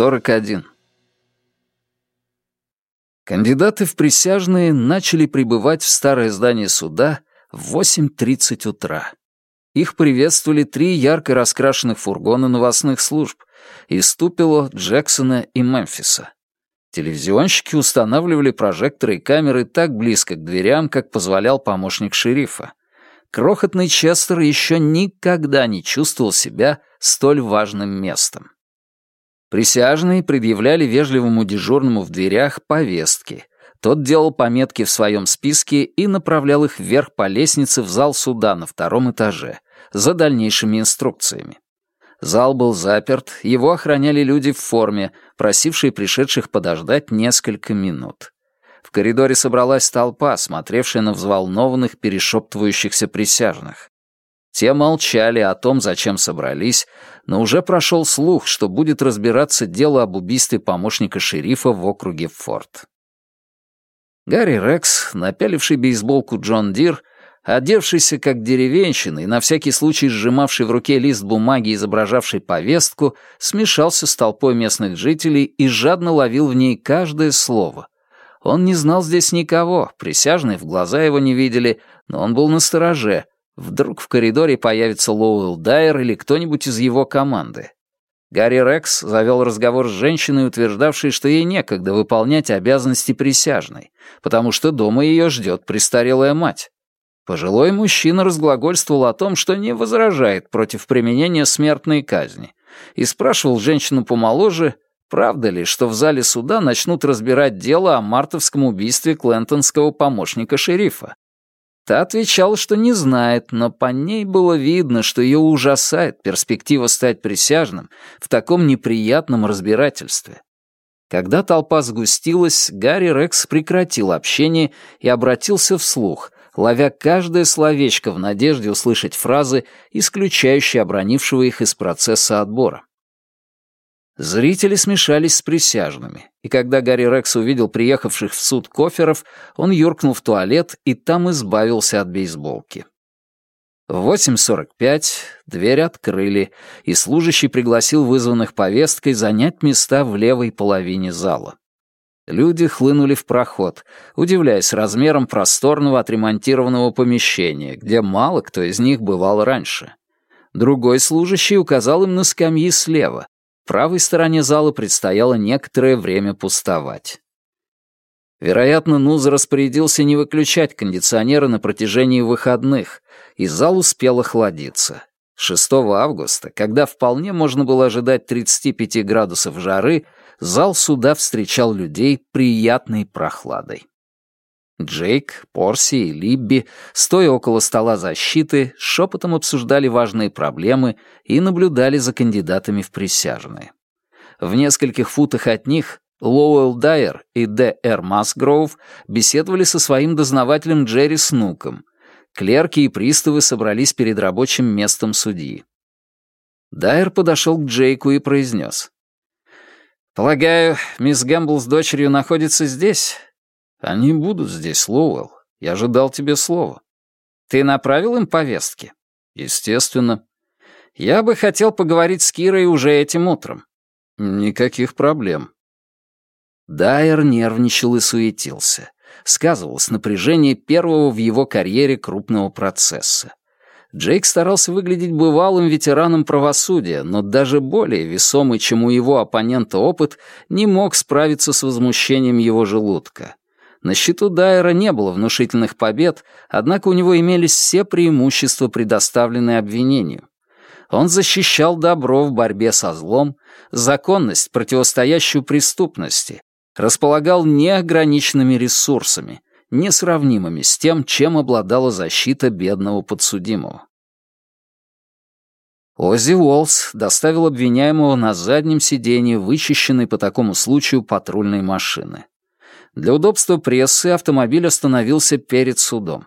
41. Кандидаты в присяжные начали прибывать в старое здание суда в 8.30 утра. Их приветствовали три ярко раскрашенных фургона новостных служб из Тупело, Джексона и Мемфиса. Телевизионщики устанавливали прожекторы и камеры так близко к дверям, как позволял помощник шерифа. Крохотный Честер еще никогда не чувствовал себя столь важным местом. Присяжные предъявляли вежливому дежурному в дверях повестки. Тот делал пометки в своем списке и направлял их вверх по лестнице в зал суда на втором этаже, за дальнейшими инструкциями. Зал был заперт, его охраняли люди в форме, просившие пришедших подождать несколько минут. В коридоре собралась толпа, смотревшая на взволнованных, перешептывающихся присяжных. Те молчали о том, зачем собрались, но уже прошел слух, что будет разбираться дело об убийстве помощника шерифа в округе Форт. Гарри Рекс, напяливший бейсболку John Deere, одевшийся как деревенщина и на всякий случай сжимавший в руке лист бумаги, изображавший повестку, смешался с толпой местных жителей и жадно ловил в ней каждое слово. Он не знал здесь никого, присяжные в глаза его не видели, но он был на стороже. Вдруг в коридоре появится Лоуэлл Дайер или кто-нибудь из его команды. Гарри Рекс завел разговор с женщиной, утверждавшей, что ей некогда выполнять обязанности присяжной, потому что дома ее ждет престарелая мать. Пожилой мужчина разглагольствовал о том, что не возражает против применения смертной казни, и спрашивал женщину помоложе, правда ли, что в зале суда начнут разбирать дело о мартовском убийстве клентонского помощника шерифа. Та отвечала, что не знает, но по ней было видно, что ее ужасает перспектива стать присяжным в таком неприятном разбирательстве. Когда толпа сгустилась, Гарри Рекс прекратил общение и обратился вслух, ловя каждое словечко в надежде услышать фразы, исключающие обронившего их из процесса отбора. Зрители смешались с присяжными, и когда Гарри Рекс увидел приехавших в суд коферов, он юркнул в туалет и там избавился от бейсболки. В 8.45 дверь открыли, и служащий пригласил вызванных повесткой занять места в левой половине зала. Люди хлынули в проход, удивляясь размерам просторного отремонтированного помещения, где мало кто из них бывал раньше. Другой служащий указал им на скамьи слева. Правой стороне зала предстояло некоторое время пустовать. Вероятно, Нуз распорядился не выключать кондиционеры на протяжении выходных, и зал успел охладиться. 6 августа, когда вполне можно было ожидать 35 градусов жары, зал суда встречал людей приятной прохладой. Джейк, Порси и Либби, стоя около стола защиты, шепотом обсуждали важные проблемы и наблюдали за кандидатами в присяжные. В нескольких футах от них Лоуэлл Дайер и Д. Р. Масгроув беседовали со своим дознавателем Джерри Снуком. Клерки и приставы собрались перед рабочим местом судьи. Дайер подошел к Джейку и произнес. «Полагаю, мисс Гэмбл с дочерью находится здесь?» «Они будут здесь, Лоуэлл. Я же дал тебе слово». «Ты направил им повестки?» «Естественно». «Я бы хотел поговорить с Кирой уже этим утром». «Никаких проблем». Дайер нервничал и суетился. Сказывалось напряжение первого в его карьере крупного процесса. Джейк старался выглядеть бывалым ветераном правосудия, но даже более весомый, чем у его оппонента опыт, не мог справиться с возмущением его желудка. На счету Дайера не было внушительных побед, однако у него имелись все преимущества, предоставленные обвинению. Он защищал добро в борьбе со злом, законность, противостоящую преступности, располагал неограниченными ресурсами — несравнимыми с тем, чем обладала защита бедного подсудимого. Оззи Уолс доставил обвиняемого на заднем сиденье вычищенной по такому случаю патрульной машины. Для удобства прессы автомобиль остановился перед судом.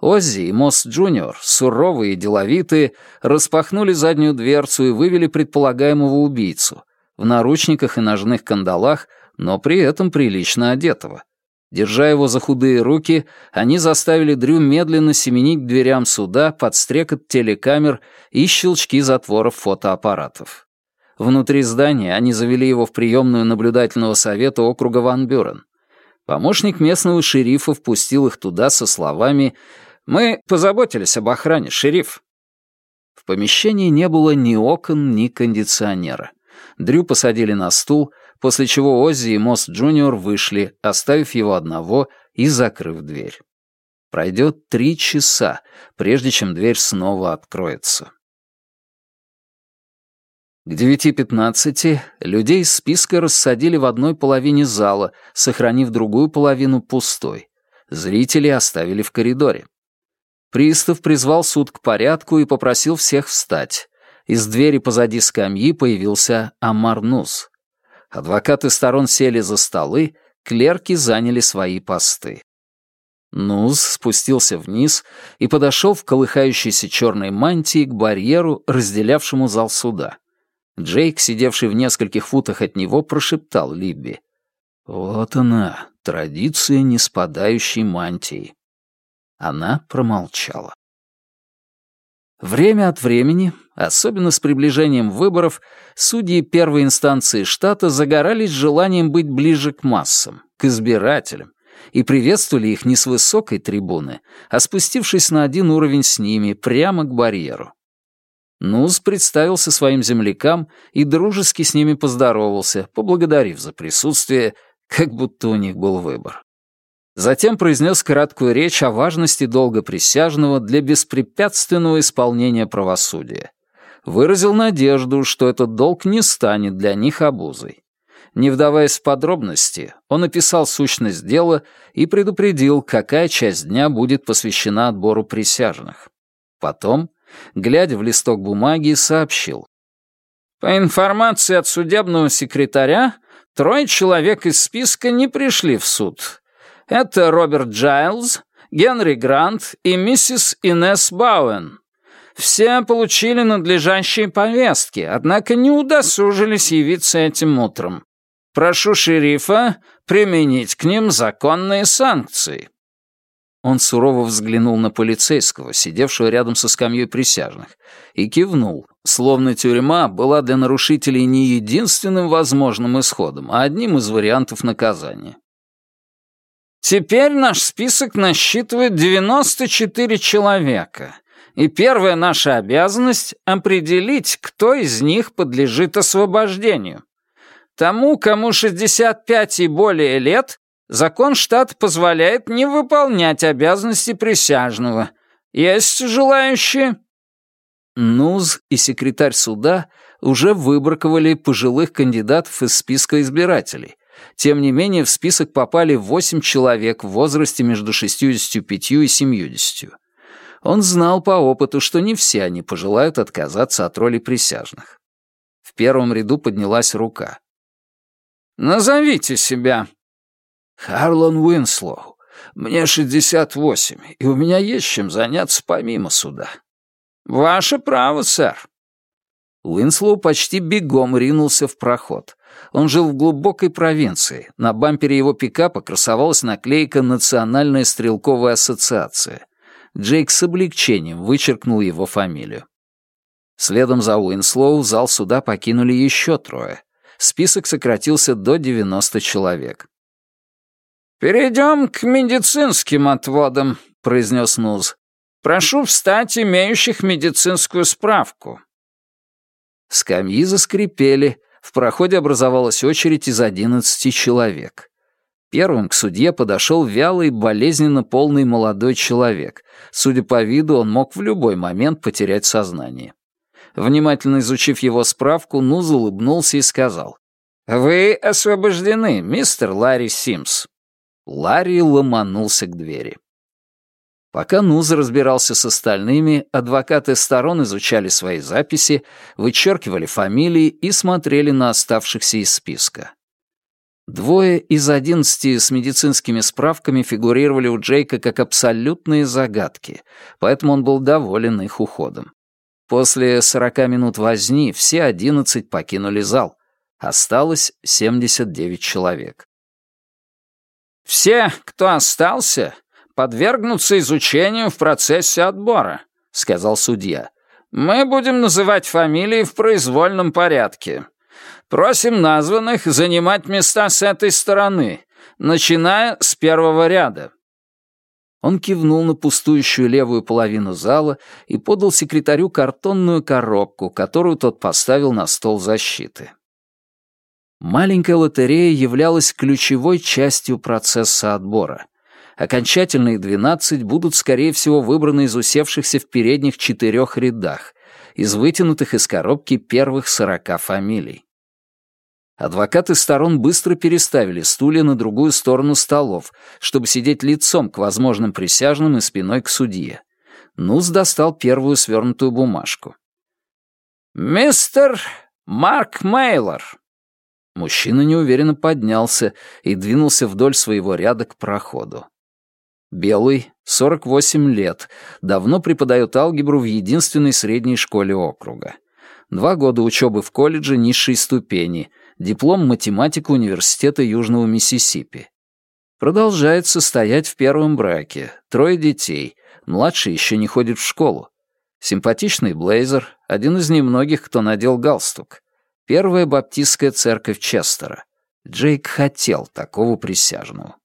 Оззи и Мосс Джуниор, суровые и деловитые, распахнули заднюю дверцу и вывели предполагаемого убийцу в наручниках и ножных кандалах, но при этом прилично одетого. Держа его за худые руки, они заставили Дрю медленно семенить к дверям суда под стрекот телекамер и щелчки затворов фотоаппаратов. Внутри здания они завели его в приемную наблюдательного совета округа Ван Бюрен. Помощник местного шерифа впустил их туда со словами «Мы позаботились об охране, шериф». В помещении не было ни окон, ни кондиционера. Дрю посадили на стул, после чего Оззи и Мост Джуниор вышли, оставив его одного и закрыв дверь. Пройдет три часа, прежде чем дверь снова откроется. К 9.15 людей из списка рассадили в одной половине зала, сохранив другую половину пустой. Зрители оставили в коридоре. Пристав призвал суд к порядку и попросил всех встать. Из двери позади скамьи появился Амар Нус. Адвокаты сторон сели за столы, клерки заняли свои посты. Нуз спустился вниз и подошел в колыхающейся черной мантии к барьеру, разделявшему зал суда. Джейк, сидевший в нескольких футах от него, прошептал Либби. «Вот она, традиция неспадающей мантии». Она промолчала. Время от времени, особенно с приближением выборов, судьи первой инстанции штата загорались желанием быть ближе к массам, к избирателям, и приветствовали их не с высокой трибуны, а спустившись на один уровень с ними, прямо к барьеру. Нуз представился своим землякам и дружески с ними поздоровался, поблагодарив за присутствие, как будто у них был выбор. Затем произнес краткую речь о важности долга присяжного для беспрепятственного исполнения правосудия. Выразил надежду, что этот долг не станет для них обузой. Не вдаваясь в подробности, он описал сущность дела и предупредил, какая часть дня будет посвящена отбору присяжных. Потом глядя в листок бумаги, сообщил. По информации от судебного секретаря, трое человек из списка не пришли в суд. Это Роберт Джайлз, Генри Грант и миссис Инесс Бауэн. Все получили надлежащие повестки, однако не удосужились явиться этим утром. Прошу шерифа применить к ним законные санкции. Он сурово взглянул на полицейского, сидевшего рядом со скамьей присяжных, и кивнул, словно тюрьма была для нарушителей не единственным возможным исходом, а одним из вариантов наказания. «Теперь наш список насчитывает 94 человека, и первая наша обязанность — определить, кто из них подлежит освобождению. Тому, кому 65 и более лет, Закон штата позволяет не выполнять обязанности присяжного. Есть желающие?» НУЗ и секретарь суда уже выбраковали пожилых кандидатов из списка избирателей. Тем не менее, в список попали восемь человек в возрасте между 65 и 70. Он знал по опыту, что не все они пожелают отказаться от роли присяжных. В первом ряду поднялась рука. «Назовите себя», «Харлон Уинслоу, мне 68, и у меня есть чем заняться помимо суда». «Ваше право, сэр». Уинслоу почти бегом ринулся в проход. Он жил в глубокой провинции. На бампере его пикапа красовалась наклейка «Национальная стрелковая ассоциация». Джейк с облегчением вычеркнул его фамилию. Следом за Уинслоу зал суда покинули еще трое. Список сократился до 90 человек. «Перейдем к медицинским отводам», — произнес Нуз. «Прошу встать имеющих медицинскую справку». Скамьи заскрипели, в проходе образовалась очередь из одиннадцати человек. Первым к судье подошел вялый, болезненно полный молодой человек. Судя по виду, он мог в любой момент потерять сознание. Внимательно изучив его справку, Нуз улыбнулся и сказал. «Вы освобождены, мистер Ларри Симс». Ларри ломанулся к двери. Пока Нуз разбирался с остальными, адвокаты сторон изучали свои записи, вычеркивали фамилии и смотрели на оставшихся из списка. Двое из одиннадцати с медицинскими справками фигурировали у Джейка как абсолютные загадки, поэтому он был доволен их уходом. После сорока минут возни все одиннадцать покинули зал. Осталось семьдесят девять человек. «Все, кто остался, подвергнутся изучению в процессе отбора», — сказал судья. Мы будем называть фамилии в произвольном порядке. Просим названных занимать места с этой стороны, начиная с первого ряда». Он кивнул на пустующую левую половину зала и подал секретарю картонную коробку, которую тот поставил на стол защиты. Маленькая лотерея являлась ключевой частью процесса отбора. Окончательные 12 будут, скорее всего, выбраны из усевшихся в передних четырех рядах, из вытянутых из коробки первых 40 фамилий. Адвокаты сторон быстро переставили стулья на другую сторону столов, чтобы сидеть лицом к возможным присяжным и спиной к судье. Нус достал первую свернутую бумажку. «Мистер Марк Мейлор», Мужчина неуверенно поднялся и двинулся вдоль своего ряда к проходу. Белый, 48 лет, давно преподает алгебру в единственной средней школе округа. Два года учебы в колледже низшей ступени, диплом математика Университета Южного Миссисипи. Продолжает состоять в первом браке, трое детей, младший еще не ходит в школу. Симпатичный блейзер, один из немногих, кто надел галстук. Первая баптистская церковь Честера. Джейк хотел такого присяжного.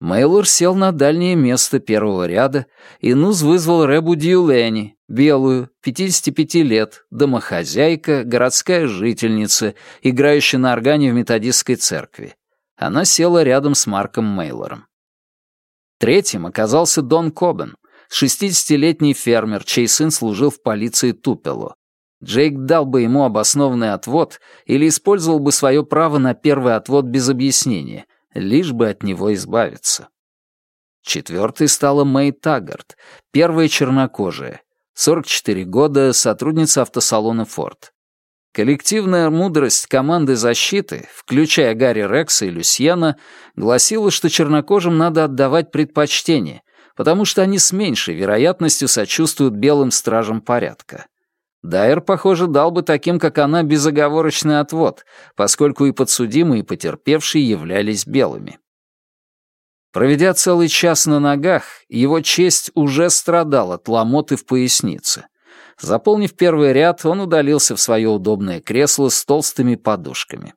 Мейлор сел на дальнее место первого ряда, и Нуз вызвал Рэбу Дьюлени, белую, 55 лет, домохозяйка, городская жительница, играющая на органе в методистской церкви. Она села рядом с Марком Мейлором. Третьим оказался Дон Кобен, 60-летний фермер, чей сын служил в полиции Тупело. Джейк дал бы ему обоснованный отвод или использовал бы свое право на первый отвод без объяснения, лишь бы от него избавиться. Четвертой стала Мэй Таггарт, первая чернокожая, 44 года, сотрудница автосалона «Форд». Коллективная мудрость команды защиты, включая Гарри Рекса и Люсьена, гласила, что чернокожим надо отдавать предпочтение, потому что они с меньшей вероятностью сочувствуют белым стражам порядка. Дайер, похоже, дал бы таким, как она, безоговорочный отвод, поскольку и подсудимые, и потерпевшие являлись белыми. Проведя целый час на ногах, его честь уже страдал от ломоты в пояснице. Заполнив первый ряд, он удалился в свое удобное кресло с толстыми подушками.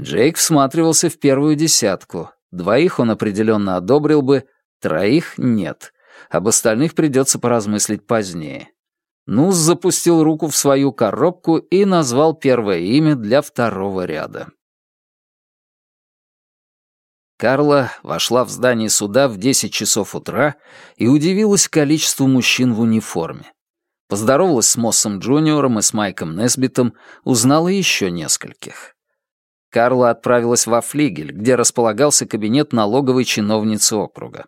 Джейк всматривался в первую десятку. Двоих он определенно одобрил бы, троих — нет. Об остальных придется поразмыслить позднее. Нус запустил руку в свою коробку и назвал первое имя для второго ряда. Карла вошла в здание суда в 10 часов утра и удивилась количеству мужчин в униформе. Поздоровалась с Моссом Джуниором и с Майком Несбитом, узнала еще нескольких. Карла отправилась во флигель, где располагался кабинет налоговой чиновницы округа.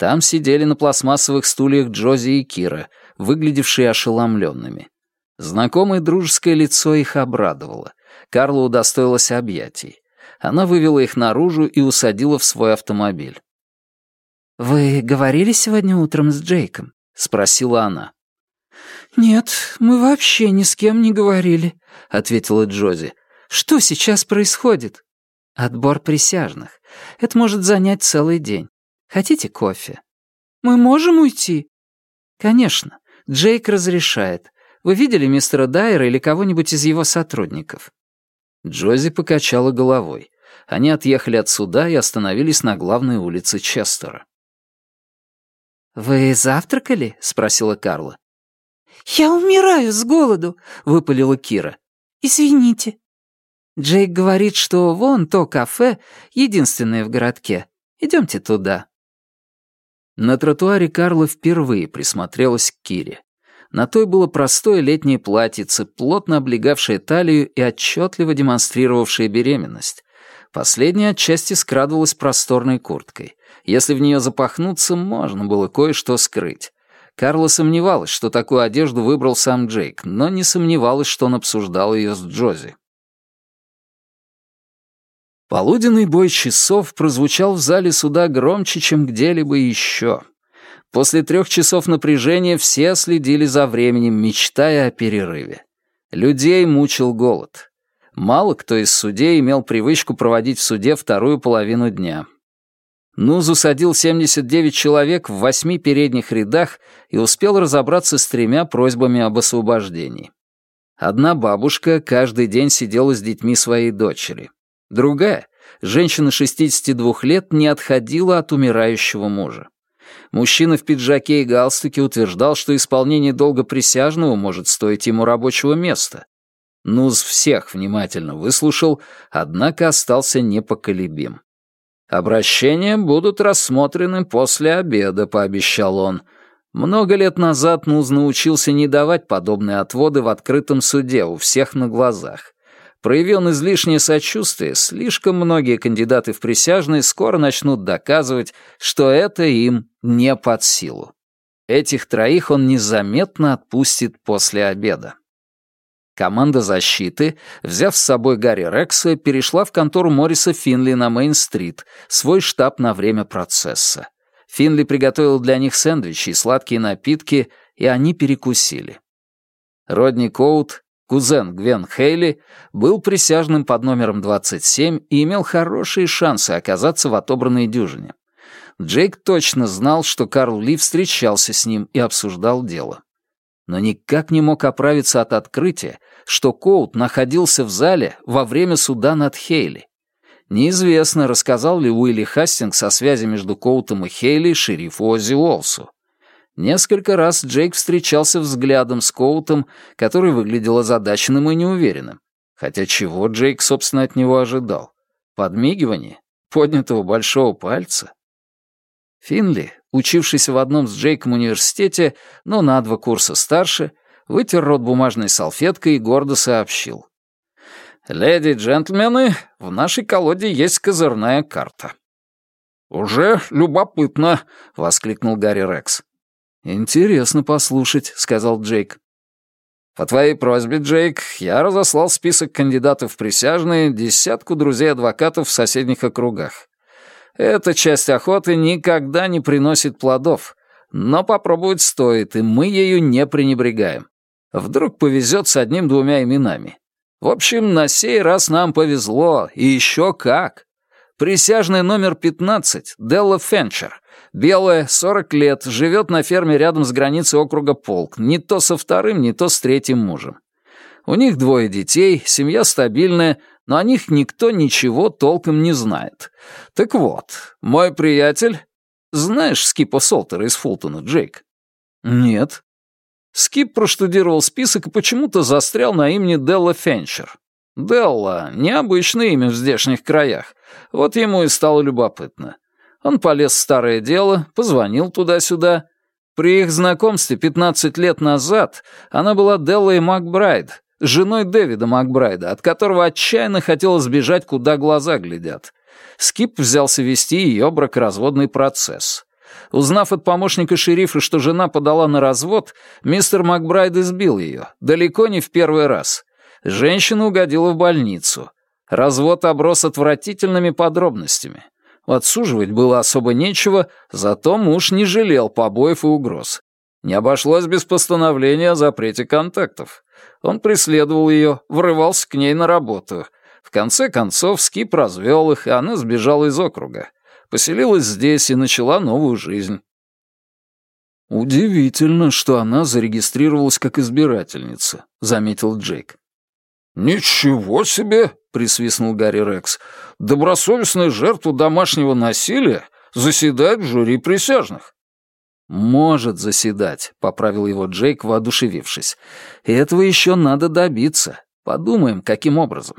Там сидели на пластмассовых стульях Джози и Кира, выглядевшие ошеломленными. Знакомое дружеское лицо их обрадовало. Карла удостоилась объятий. Она вывела их наружу и усадила в свой автомобиль. «Вы говорили сегодня утром с Джейком?» — спросила она. «Нет, мы вообще ни с кем не говорили», — ответила Джози. «Что сейчас происходит?» «Отбор присяжных. Это может занять целый день. Хотите кофе?» «Мы можем уйти?» «Конечно. Джейк разрешает. Вы видели мистера Дайера или кого-нибудь из его сотрудников?» Джози покачала головой. Они отъехали от суда и остановились на главной улице Честера. «Вы завтракали?» — спросила Карла. «Я умираю с голоду», — выпалила Кира. «Извините». Джейк говорит, что вон то кафе, единственное в городке. Идемте туда. На тротуаре Карла впервые присмотрелась к Кире. На той было простое летнее платьице, плотно облегавшее талию и отчетливо демонстрировавшее беременность. Последняя отчасти скрадывалась просторной курткой. Если в нее запахнуться, можно было кое-что скрыть. Карла сомневалась, что такую одежду выбрал сам Джейк, но не сомневалась, что он обсуждал ее с Джози. Полуденный бой часов прозвучал в зале суда громче, чем где-либо еще. После трех часов напряжения все следили за временем, мечтая о перерыве. Людей мучил голод. Мало кто из судей имел привычку проводить в суде вторую половину дня. Нуз усадил 79 человек в восьми передних рядах и успел разобраться с тремя просьбами об освобождении. Одна бабушка каждый день сидела с детьми своей дочери. Другая, женщина 62 лет, не отходила от умирающего мужа. Мужчина в пиджаке и галстуке утверждал, что исполнение долга присяжного может стоить ему рабочего места. Нуз всех внимательно выслушал, однако остался непоколебим. «Обращения будут рассмотрены после обеда», — пообещал он. Много лет назад Нуз научился не давать подобные отводы в открытом суде у всех на глазах. Прояви он излишнее сочувствие, слишком многие кандидаты в присяжные скоро начнут доказывать, что это им не под силу. Этих троих он незаметно отпустит после обеда. Команда защиты, взяв с собой Гарри Рекса, перешла в контору Морриса Финли на Мейн-стрит, свой штаб на время процесса. Финли приготовил для них сэндвичи и сладкие напитки, и они перекусили. Родни Коут, кузен Гвен Хейли, был присяжным под номером 27 и имел хорошие шансы оказаться в отобранной дюжине. Джейк точно знал, что Карл Ли встречался с ним и обсуждал дело но никак не мог оправиться от открытия, что Коут находился в зале во время суда над Хейли. Неизвестно, рассказал ли Уилли Хастингс о связи между Коутом и Хейли шерифу Оззи Уолсу. Несколько раз Джейк встречался взглядом с Коутом, который выглядел озадаченным и неуверенным. Хотя чего Джейк, собственно, от него ожидал? Подмигивание? Поднятого большого пальца? Финли, учившийся в одном с Джейком университете, но на два курса старше, вытер рот бумажной салфеткой и гордо сообщил. «Леди и джентльмены, в нашей колоде есть козырная карта». «Уже любопытно», — воскликнул Гарри Рекс. «Интересно послушать», — сказал Джейк. «По твоей просьбе, Джейк, я разослал список кандидатов в присяжные десятку друзей-адвокатов в соседних округах. Эта часть охоты никогда не приносит плодов, но попробовать стоит, и мы ею не пренебрегаем. Вдруг повезет с одним-двумя именами. В общем, на сей раз нам повезло, и еще как. Присяжный номер 15, Делла Фенчер. Белая, 40 лет, живет на ферме рядом с границей округа Полк, не то со вторым, не то с третьим мужем. У них двое детей, семья стабильная, но о них никто ничего толком не знает. Так вот, мой приятель... Знаешь Скипа Солтера из Фултона, Джейк? Нет. Скип проштудировал список и почему-то застрял на имени Делла Фенчер. Делла — необычное имя в здешних краях. Вот ему и стало любопытно. Он полез в старое дело, позвонил туда-сюда. При их знакомстве 15 лет назад она была Деллой Макбрайд, женой Дэвида Макбрайда, от которого отчаянно хотела сбежать, куда глаза глядят. Скип взялся вести ее бракоразводный процесс. Узнав от помощника шерифа, что жена подала на развод, мистер Макбрайд избил ее, далеко не в первый раз. Женщина угодила в больницу. Развод оброс отвратительными подробностями. Отсуживать было особо нечего, зато муж не жалел побоев и угроз. Не обошлось без постановления о запрете контактов. Он преследовал ее, врывался к ней на работу. В конце концов, Скип развел их, и она сбежала из округа. Поселилась здесь и начала новую жизнь. «Удивительно, что она зарегистрировалась как избирательница», — заметил Джейк. «Ничего себе!» — присвистнул Гарри Рекс. «Добросовестная жертва домашнего насилия заседает в жюри присяжных. «Может заседать», — поправил его Джейк, воодушевившись. «И этого еще надо добиться. Подумаем, каким образом.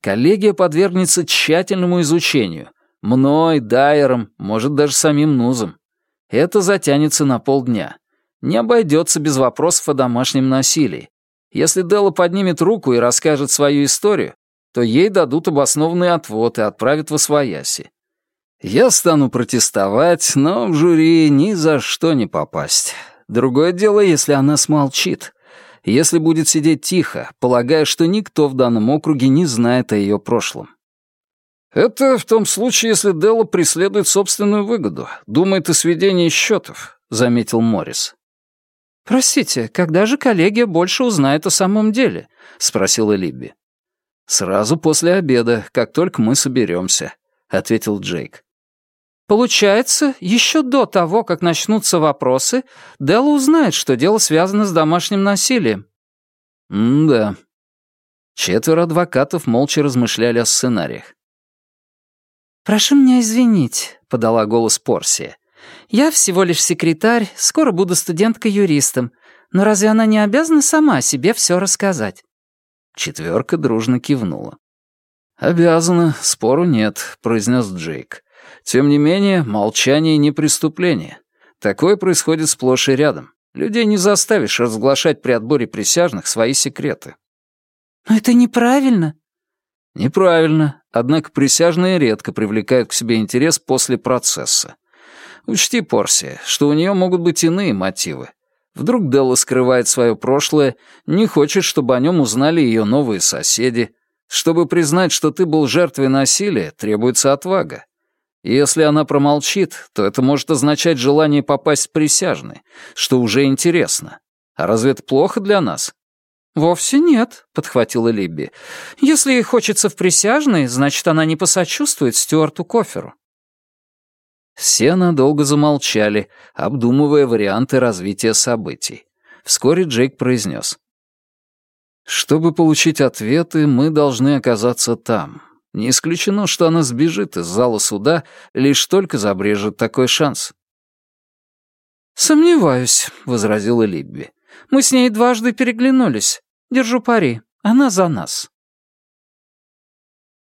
Коллегия подвергнется тщательному изучению. Мной, Дайером, может, даже самим Нузом. Это затянется на полдня. Не обойдется без вопросов о домашнем насилии. Если Делла поднимет руку и расскажет свою историю, то ей дадут обоснованный отвод и отправят в Освояси. Я стану протестовать, но в жюри ни за что не попасть. Другое дело, если она смолчит. Если будет сидеть тихо, полагая, что никто в данном округе не знает о ее прошлом. «Это в том случае, если Делла преследует собственную выгоду, думает о сведении счетов», — заметил Моррис. «Простите, когда же коллегия больше узнает о самом деле?» — спросила Либби. «Сразу после обеда, как только мы соберемся», — ответил Джейк. Получается, еще до того, как начнутся вопросы, Делла узнает, что дело связано с домашним насилием. М-да. Четверо адвокатов молча размышляли о сценариях. «Прошу меня извинить», — подала голос Порсия. «Я всего лишь секретарь, скоро буду студенткой-юристом, но разве она не обязана сама себе все рассказать?» Четверка дружно кивнула. «Обязана, спору нет», — произнес Джейк. «Тем не менее, молчание не преступление. Такое происходит сплошь и рядом. Людей не заставишь разглашать при отборе присяжных свои секреты». «Но это неправильно». «Неправильно, однако присяжные редко привлекают к себе интерес после процесса. Учти, Порсия, что у нее могут быть иные мотивы. Вдруг Делла скрывает свое прошлое, не хочет, чтобы о нем узнали ее новые соседи. Чтобы признать, что ты был жертвой насилия, требуется отвага. Если она промолчит, то это может означать желание попасть в присяжный, что уже интересно. А разве это плохо для нас? «Вовсе нет», — подхватила Либби. «Если ей хочется в присяжной, значит, она не посочувствует Стюарту Коферу». Все надолго замолчали, обдумывая варианты развития событий. Вскоре Джейк произнес. «Чтобы получить ответы, мы должны оказаться там. Не исключено, что она сбежит из зала суда, лишь только забрежет такой шанс». «Сомневаюсь», — возразила Либби. «Мы с ней дважды переглянулись. Держу пари, она за нас».